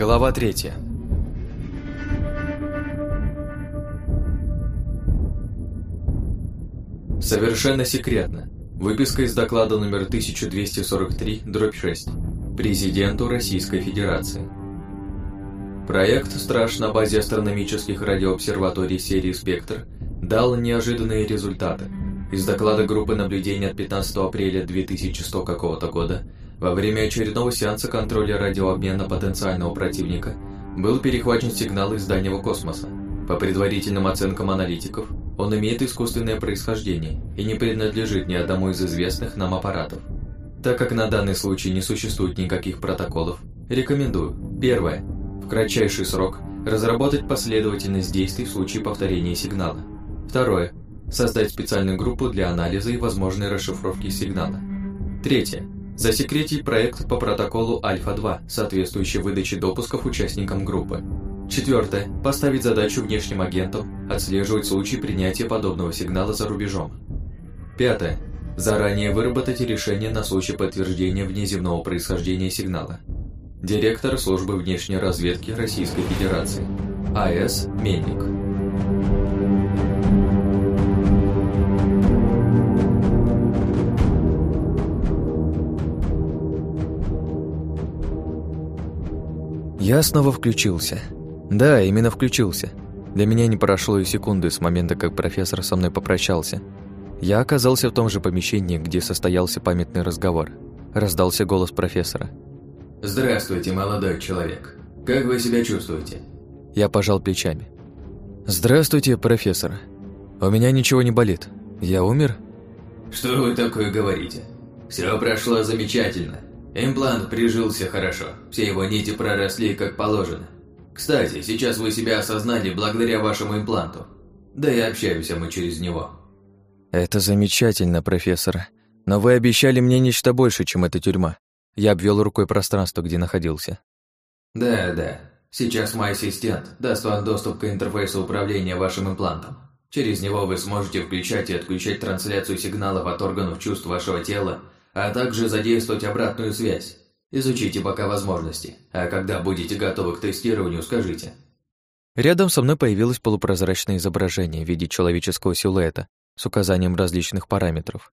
Глава третья. Совершенно секретно. Выписка из доклада номер 1243, дробь 6. Президенту Российской Федерации. Проект «Страж» на базе астрономических радиообсерваторий серии «Спектр» дал неожиданные результаты. Из доклада группы наблюдения от 15 апреля 2100 какого-то года во время очередного сеанса контроля радиообмена потенциального противника был перехвачен сигнал из дальнего космоса. По предварительным оценкам аналитиков, он имеет искусственное происхождение и не принадлежит ни одному из известных нам аппаратов. Так как на данный случай не существует никаких протоколов, рекомендую. Первое. В кратчайший срок разработать последовательность действий в случае повторения сигнала. Второе. Создать специальную группу для анализа и возможной расшифровки сигнала. Третье. Засекретить проект по протоколу Альфа-2, соответствующий выдаче допусков участникам группы. Четвертое. Поставить задачу внешним агентам отслеживать случаи принятия подобного сигнала за рубежом. Пятое. Заранее выработать решение на случай подтверждения внеземного происхождения сигнала. Директор службы внешней разведки Российской Федерации. А.С. Мельник. Я снова включился. Да, именно включился. Для меня не прошло и секунды с момента, как профессор со мной попрощался. Я оказался в том же помещении, где состоялся памятный разговор. Раздался голос профессора. «Здравствуйте, молодой человек. Как вы себя чувствуете?» Я пожал плечами. «Здравствуйте, профессор. У меня ничего не болит. Я умер?» «Что вы такое говорите? Все прошло замечательно. Имплант прижился хорошо, все его нити проросли как положено. Кстати, сейчас вы себя осознали благодаря вашему импланту. Да и общаемся мы через него. Это замечательно, профессор. Но вы обещали мне нечто больше, чем эта тюрьма. Я обвел рукой пространство, где находился. Да, да. Сейчас мой ассистент даст вам доступ к интерфейсу управления вашим имплантом. Через него вы сможете включать и отключать трансляцию сигналов от органов чувств вашего тела, а также задействовать обратную связь. Изучите пока возможности, а когда будете готовы к тестированию, скажите. Рядом со мной появилось полупрозрачное изображение в виде человеческого силуэта с указанием различных параметров.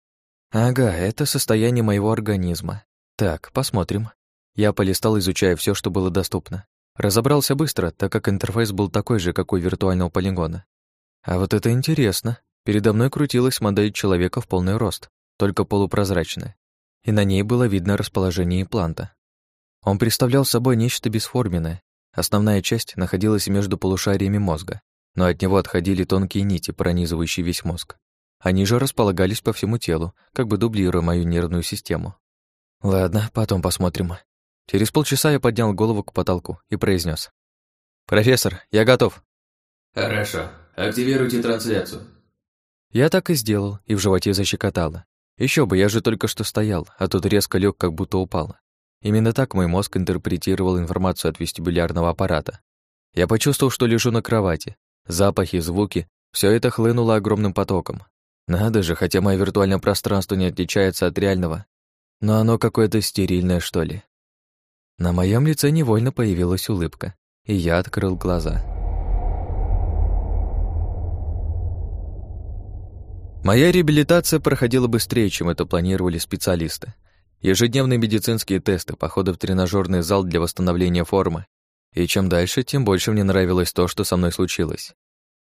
Ага, это состояние моего организма. Так, посмотрим. Я полистал, изучая все, что было доступно. Разобрался быстро, так как интерфейс был такой же, как у виртуального полигона. А вот это интересно. Передо мной крутилась модель человека в полный рост, только полупрозрачная и на ней было видно расположение импланта. Он представлял собой нечто бесформенное. Основная часть находилась между полушариями мозга, но от него отходили тонкие нити, пронизывающие весь мозг. Они же располагались по всему телу, как бы дублируя мою нервную систему. Ладно, потом посмотрим. Через полчаса я поднял голову к потолку и произнес: «Профессор, я готов». «Хорошо. Активируйте трансляцию». Я так и сделал, и в животе защекотало. Еще бы, я же только что стоял, а тут резко лег, как будто упал. Именно так мой мозг интерпретировал информацию от вестибулярного аппарата. Я почувствовал, что лежу на кровати. Запахи, звуки — все это хлынуло огромным потоком. Надо же, хотя мое виртуальное пространство не отличается от реального, но оно какое-то стерильное, что ли. На моем лице невольно появилась улыбка, и я открыл глаза. Моя реабилитация проходила быстрее, чем это планировали специалисты. Ежедневные медицинские тесты, походы в тренажерный зал для восстановления формы. И чем дальше, тем больше мне нравилось то, что со мной случилось.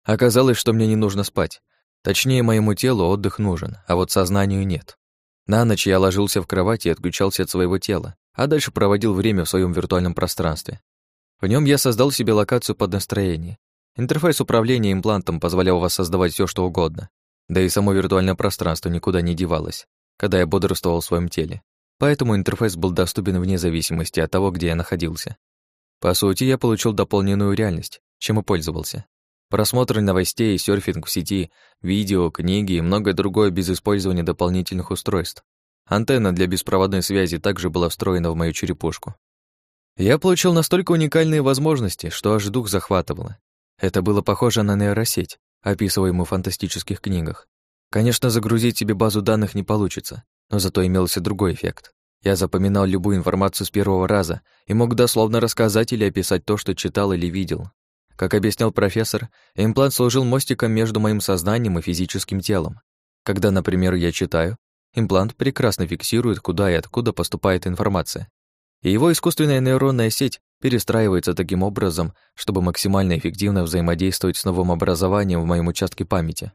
Оказалось, что мне не нужно спать. Точнее, моему телу отдых нужен, а вот сознанию нет. На ночь я ложился в кровати и отключался от своего тела, а дальше проводил время в своем виртуальном пространстве. В нем я создал себе локацию под настроение. Интерфейс управления имплантом позволял воссоздавать все, что угодно. Да и само виртуальное пространство никуда не девалось, когда я бодрствовал в своем теле. Поэтому интерфейс был доступен вне зависимости от того, где я находился. По сути, я получил дополненную реальность, чем и пользовался. Просмотр новостей, серфинг в сети, видео, книги и многое другое без использования дополнительных устройств. Антенна для беспроводной связи также была встроена в мою черепушку. Я получил настолько уникальные возможности, что аж дух захватывало. Это было похоже на нейросеть, описываемую в фантастических книгах. Конечно, загрузить себе базу данных не получится, но зато имелся другой эффект. Я запоминал любую информацию с первого раза и мог дословно рассказать или описать то, что читал или видел. Как объяснял профессор, имплант служил мостиком между моим сознанием и физическим телом. Когда, например, я читаю, имплант прекрасно фиксирует, куда и откуда поступает информация. И его искусственная нейронная сеть перестраивается таким образом, чтобы максимально эффективно взаимодействовать с новым образованием в моем участке памяти.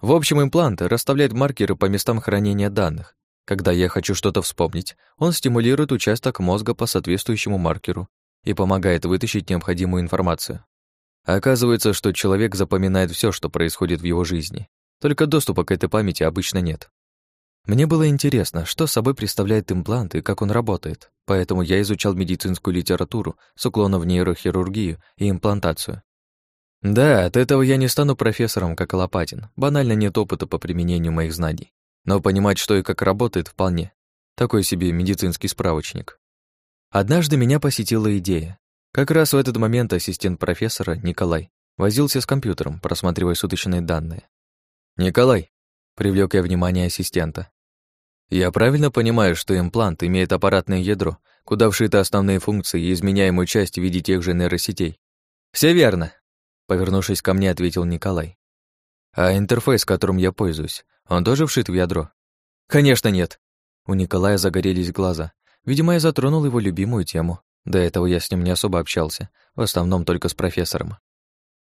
В общем, имплант расставляет маркеры по местам хранения данных, когда я хочу что-то вспомнить, он стимулирует участок мозга по соответствующему маркеру и помогает вытащить необходимую информацию. Оказывается, что человек запоминает все, что происходит в его жизни, только доступа к этой памяти обычно нет. Мне было интересно, что собой представляет имплант и как он работает, поэтому я изучал медицинскую литературу с уклоном в нейрохирургию и имплантацию. Да, от этого я не стану профессором, как Лопатин, банально нет опыта по применению моих знаний. Но понимать, что и как работает, вполне. Такой себе медицинский справочник. Однажды меня посетила идея. Как раз в этот момент ассистент профессора, Николай, возился с компьютером, просматривая суточные данные. «Николай», — привлек я внимание ассистента, «я правильно понимаю, что имплант имеет аппаратное ядро, куда вшиты основные функции и изменяемую часть в виде тех же нейросетей?» «Все верно», — повернувшись ко мне, ответил Николай. «А интерфейс, которым я пользуюсь, он тоже вшит в ядро? Конечно, нет. У Николая загорелись глаза. Видимо, я затронул его любимую тему. До этого я с ним не особо общался, в основном только с профессором.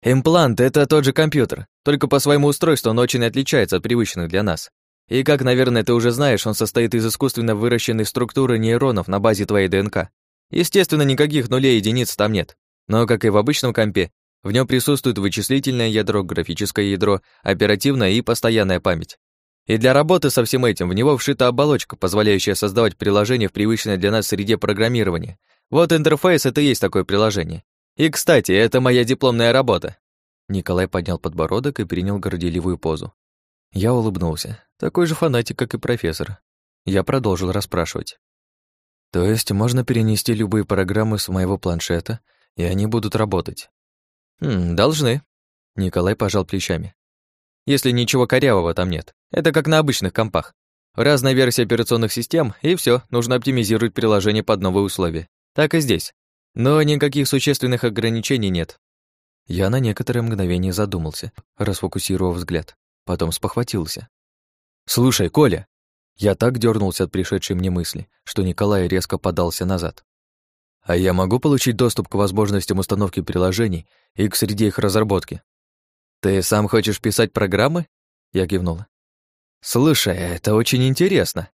Имплант — это тот же компьютер, только по своему устройству он очень отличается от привычных для нас. И как, наверное, ты уже знаешь, он состоит из искусственно выращенной структуры нейронов на базе твоей ДНК. Естественно, никаких нулей и единиц там нет. Но, как и в обычном компе, в нем присутствует вычислительное ядро, графическое ядро, оперативная и постоянная память. И для работы со всем этим в него вшита оболочка, позволяющая создавать приложение в привычной для нас среде программирования. Вот интерфейс — это и есть такое приложение. И, кстати, это моя дипломная работа. Николай поднял подбородок и принял горделивую позу. Я улыбнулся. Такой же фанатик, как и профессор. Я продолжил расспрашивать. То есть можно перенести любые программы с моего планшета, и они будут работать. «Хм, должны». Николай пожал плечами. «Если ничего корявого там нет. Это как на обычных компах. Разная версия операционных систем, и все, нужно оптимизировать приложение под новые условия. Так и здесь. Но никаких существенных ограничений нет». Я на некоторое мгновение задумался, расфокусировав взгляд. Потом спохватился. «Слушай, Коля!» Я так дернулся от пришедшей мне мысли, что Николай резко подался назад. А я могу получить доступ к возможностям установки приложений и к среде их разработки? Ты сам хочешь писать программы? Я кивнула. Слушай, это очень интересно.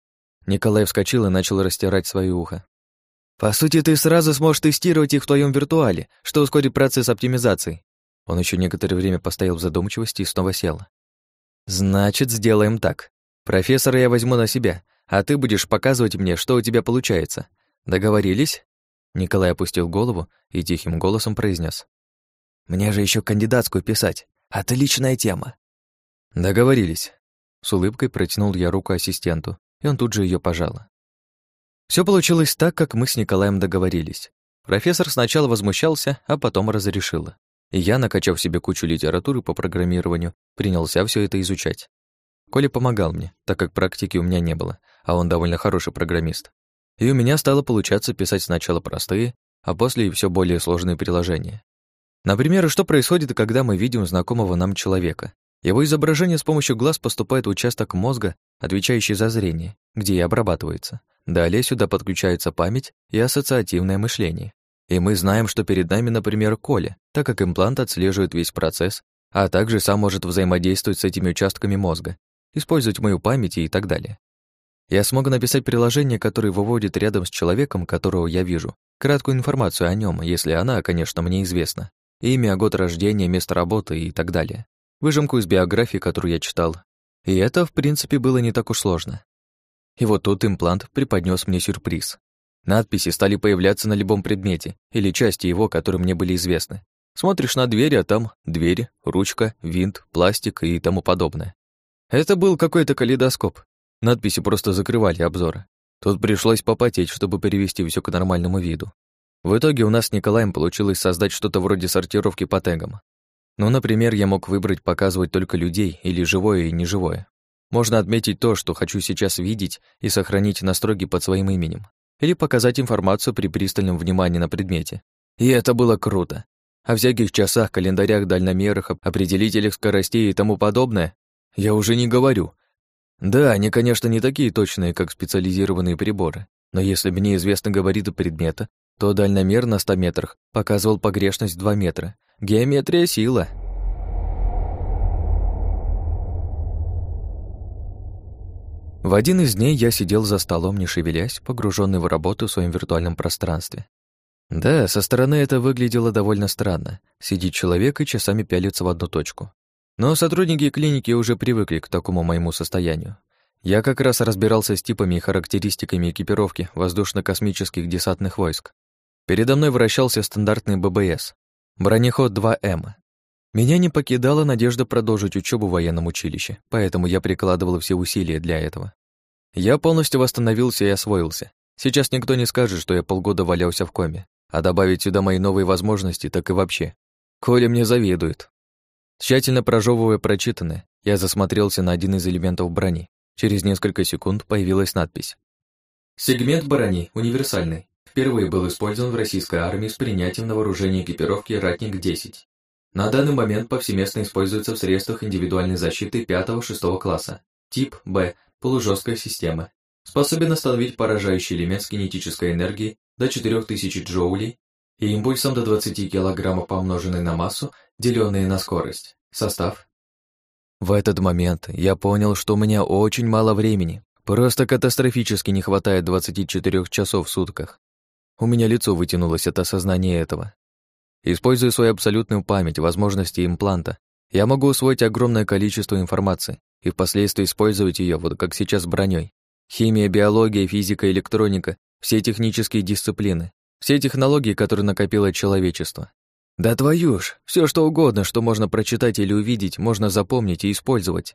Николай вскочил и начал растирать свое ухо. По сути, ты сразу сможешь тестировать их в твоем виртуале, что ускорит процесс оптимизации. Он еще некоторое время постоял в задумчивости и снова сел. Значит, сделаем так. Профессора я возьму на себя, а ты будешь показывать мне, что у тебя получается. Договорились? Николай опустил голову и тихим голосом произнес: «Мне же еще кандидатскую писать. Отличная тема». «Договорились». С улыбкой протянул я руку ассистенту, и он тут же ее пожал. Все получилось так, как мы с Николаем договорились. Профессор сначала возмущался, а потом разрешил. И я, накачав себе кучу литературы по программированию, принялся все это изучать. Коля помогал мне, так как практики у меня не было, а он довольно хороший программист и у меня стало получаться писать сначала простые, а после и все более сложные приложения. Например, что происходит, когда мы видим знакомого нам человека? Его изображение с помощью глаз поступает в участок мозга, отвечающий за зрение, где и обрабатывается. Далее сюда подключается память и ассоциативное мышление. И мы знаем, что перед нами, например, Коля, так как имплант отслеживает весь процесс, а также сам может взаимодействовать с этими участками мозга, использовать мою память и так далее. Я смогу написать приложение, которое выводит рядом с человеком, которого я вижу, краткую информацию о нем, если она, конечно, мне известна. Имя, год рождения, место работы и так далее. Выжимку из биографии, которую я читал. И это, в принципе, было не так уж сложно. И вот тут имплант преподнес мне сюрприз. Надписи стали появляться на любом предмете или части его, которые мне были известны. Смотришь на дверь, а там дверь, ручка, винт, пластик и тому подобное. Это был какой-то калейдоскоп, Надписи просто закрывали обзоры. Тут пришлось попотеть, чтобы перевести все к нормальному виду. В итоге у нас с Николаем получилось создать что-то вроде сортировки по тегам. Ну, например, я мог выбрать показывать только людей или живое и неживое. Можно отметить то, что хочу сейчас видеть и сохранить настроги под своим именем. Или показать информацию при пристальном внимании на предмете. И это было круто. О всяких часах, календарях, дальномерах, определителях скоростей и тому подобное я уже не говорю. Да, они, конечно, не такие точные, как специализированные приборы, но если мне известны габариты предмета, то дальномер на 100 метрах показывал погрешность 2 метра. Геометрия — сила. В один из дней я сидел за столом, не шевелясь, погруженный в работу в своем виртуальном пространстве. Да, со стороны это выглядело довольно странно. Сидит человек и часами пялится в одну точку. Но сотрудники клиники уже привыкли к такому моему состоянию. Я как раз разбирался с типами и характеристиками экипировки воздушно-космических десантных войск. Передо мной вращался стандартный ББС, бронеход 2М. Меня не покидала надежда продолжить учебу в военном училище, поэтому я прикладывал все усилия для этого. Я полностью восстановился и освоился. Сейчас никто не скажет, что я полгода валялся в коме, а добавить сюда мои новые возможности, так и вообще. Коля мне завидует. Тщательно прожевывая прочитанное, я засмотрелся на один из элементов брони. Через несколько секунд появилась надпись. Сегмент брони универсальный. Впервые был использован в российской армии с принятием на вооружение экипировки «Ратник-10». На данный момент повсеместно используется в средствах индивидуальной защиты 5-6 класса. Тип Б. Полужесткая система. Способен остановить поражающий элемент с кинетической энергией до 4000 джоулей и импульсом до 20 кг помноженный на массу, деленные на скорость. Состав. В этот момент я понял, что у меня очень мало времени. Просто катастрофически не хватает 24 часов в сутках. У меня лицо вытянулось от осознания этого. Используя свою абсолютную память, возможности импланта, я могу усвоить огромное количество информации и впоследствии использовать ее, вот как сейчас броней. Химия, биология, физика, электроника, все технические дисциплины, все технологии, которые накопило человечество. Да твою ж, все что угодно, что можно прочитать или увидеть, можно запомнить и использовать.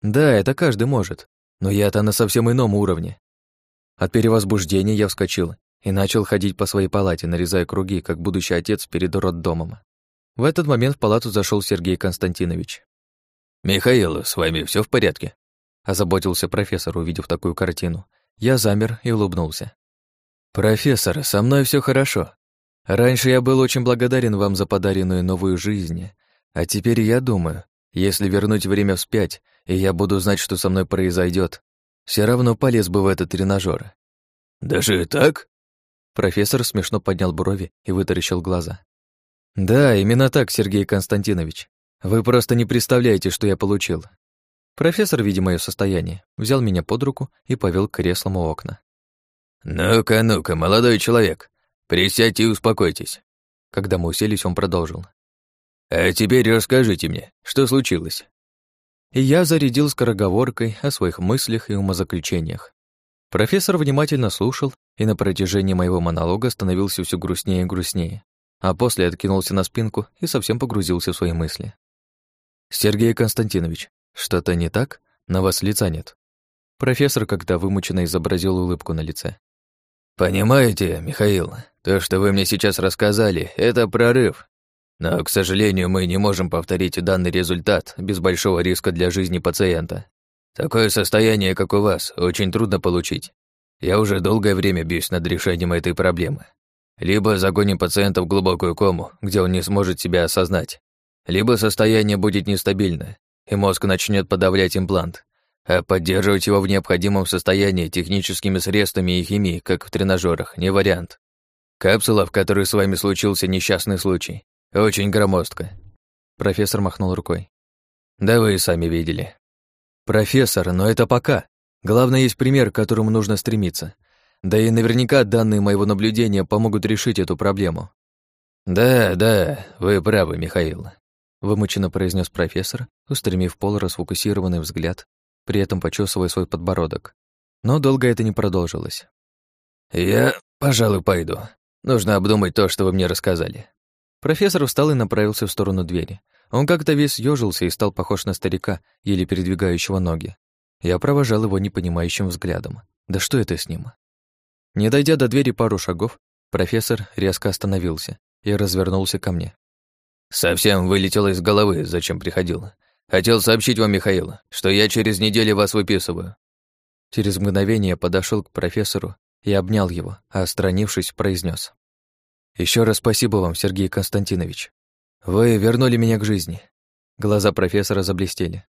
Да, это каждый может, но я-то на совсем ином уровне. От перевозбуждения я вскочил и начал ходить по своей палате, нарезая круги, как будущий отец перед роддомом. В этот момент в палату зашел Сергей Константинович. «Михаил, с вами все в порядке?» озаботился профессор, увидев такую картину. Я замер и улыбнулся. «Профессор, со мной все хорошо. Раньше я был очень благодарен вам за подаренную новую жизнь, а теперь я думаю, если вернуть время вспять, и я буду знать, что со мной произойдет, все равно полез бы в этот тренажер. «Даже так?» Профессор смешно поднял брови и вытаращил глаза. «Да, именно так, Сергей Константинович. Вы просто не представляете, что я получил». Профессор, видя мое состояние, взял меня под руку и повел к креслам у окна. «Ну-ка, ну-ка, молодой человек, присядьте и успокойтесь». Когда мы уселись, он продолжил. «А теперь расскажите мне, что случилось?» И я зарядил скороговоркой о своих мыслях и умозаключениях. Профессор внимательно слушал и на протяжении моего монолога становился все грустнее и грустнее, а после откинулся на спинку и совсем погрузился в свои мысли. «Сергей Константинович, что-то не так? На вас лица нет». Профессор как-то вымученно изобразил улыбку на лице. «Понимаете, Михаил, то, что вы мне сейчас рассказали, это прорыв. Но, к сожалению, мы не можем повторить данный результат без большого риска для жизни пациента. Такое состояние, как у вас, очень трудно получить. Я уже долгое время бьюсь над решением этой проблемы. Либо загоним пациента в глубокую кому, где он не сможет себя осознать, либо состояние будет нестабильное, и мозг начнет подавлять имплант, а поддерживать его в необходимом состоянии техническими средствами и химией, как в тренажерах, не вариант. Капсула, в которой с вами случился несчастный случай, очень громоздка. Профессор махнул рукой. Да вы и сами видели. «Профессор, но это пока. Главное, есть пример, к которому нужно стремиться. Да и наверняка данные моего наблюдения помогут решить эту проблему». «Да, да, вы правы, Михаил», — вымученно произнес профессор, устремив пол расфокусированный взгляд, при этом почесывая свой подбородок. Но долго это не продолжилось. «Я, пожалуй, пойду. Нужно обдумать то, что вы мне рассказали». Профессор встал и направился в сторону двери. Он как-то весь ёжился и стал похож на старика, еле передвигающего ноги. Я провожал его непонимающим взглядом. Да что это с ним? Не дойдя до двери пару шагов, профессор резко остановился и развернулся ко мне. «Совсем вылетело из головы, зачем приходил. Хотел сообщить вам, Михаил, что я через неделю вас выписываю». Через мгновение подошел к профессору и обнял его, а отстранившись, произнес: Еще раз спасибо вам, Сергей Константинович. Вы вернули меня к жизни». Глаза профессора заблестели.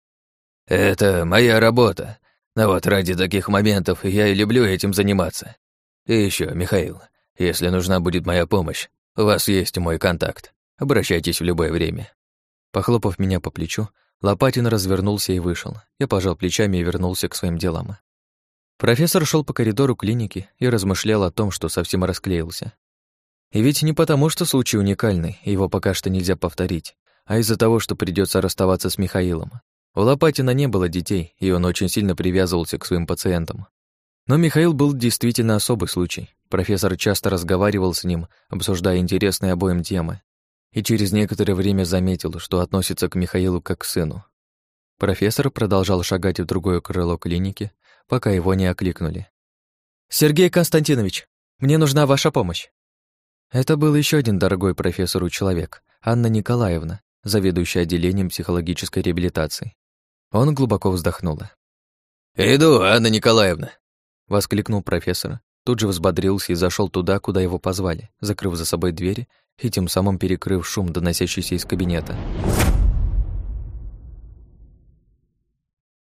«Это моя работа. Но вот ради таких моментов я и люблю этим заниматься. И еще, Михаил, если нужна будет моя помощь, у вас есть мой контакт. Обращайтесь в любое время». Похлопав меня по плечу, Лопатин развернулся и вышел. Я пожал плечами и вернулся к своим делам. Профессор шел по коридору клиники и размышлял о том, что совсем расклеился. И ведь не потому, что случай уникальный, его пока что нельзя повторить, а из-за того, что придется расставаться с Михаилом. У Лопатина не было детей, и он очень сильно привязывался к своим пациентам. Но Михаил был действительно особый случай. Профессор часто разговаривал с ним, обсуждая интересные обоим темы, и через некоторое время заметил, что относится к Михаилу как к сыну. Профессор продолжал шагать в другое крыло клиники, пока его не окликнули. «Сергей Константинович, мне нужна ваша помощь!» Это был еще один дорогой профессору человек, Анна Николаевна, заведующая отделением психологической реабилитации. Он глубоко вздохнула. «Иду, Анна Николаевна!» — воскликнул профессор. Тут же взбодрился и зашел туда, куда его позвали, закрыв за собой двери и тем самым перекрыв шум, доносящийся из кабинета.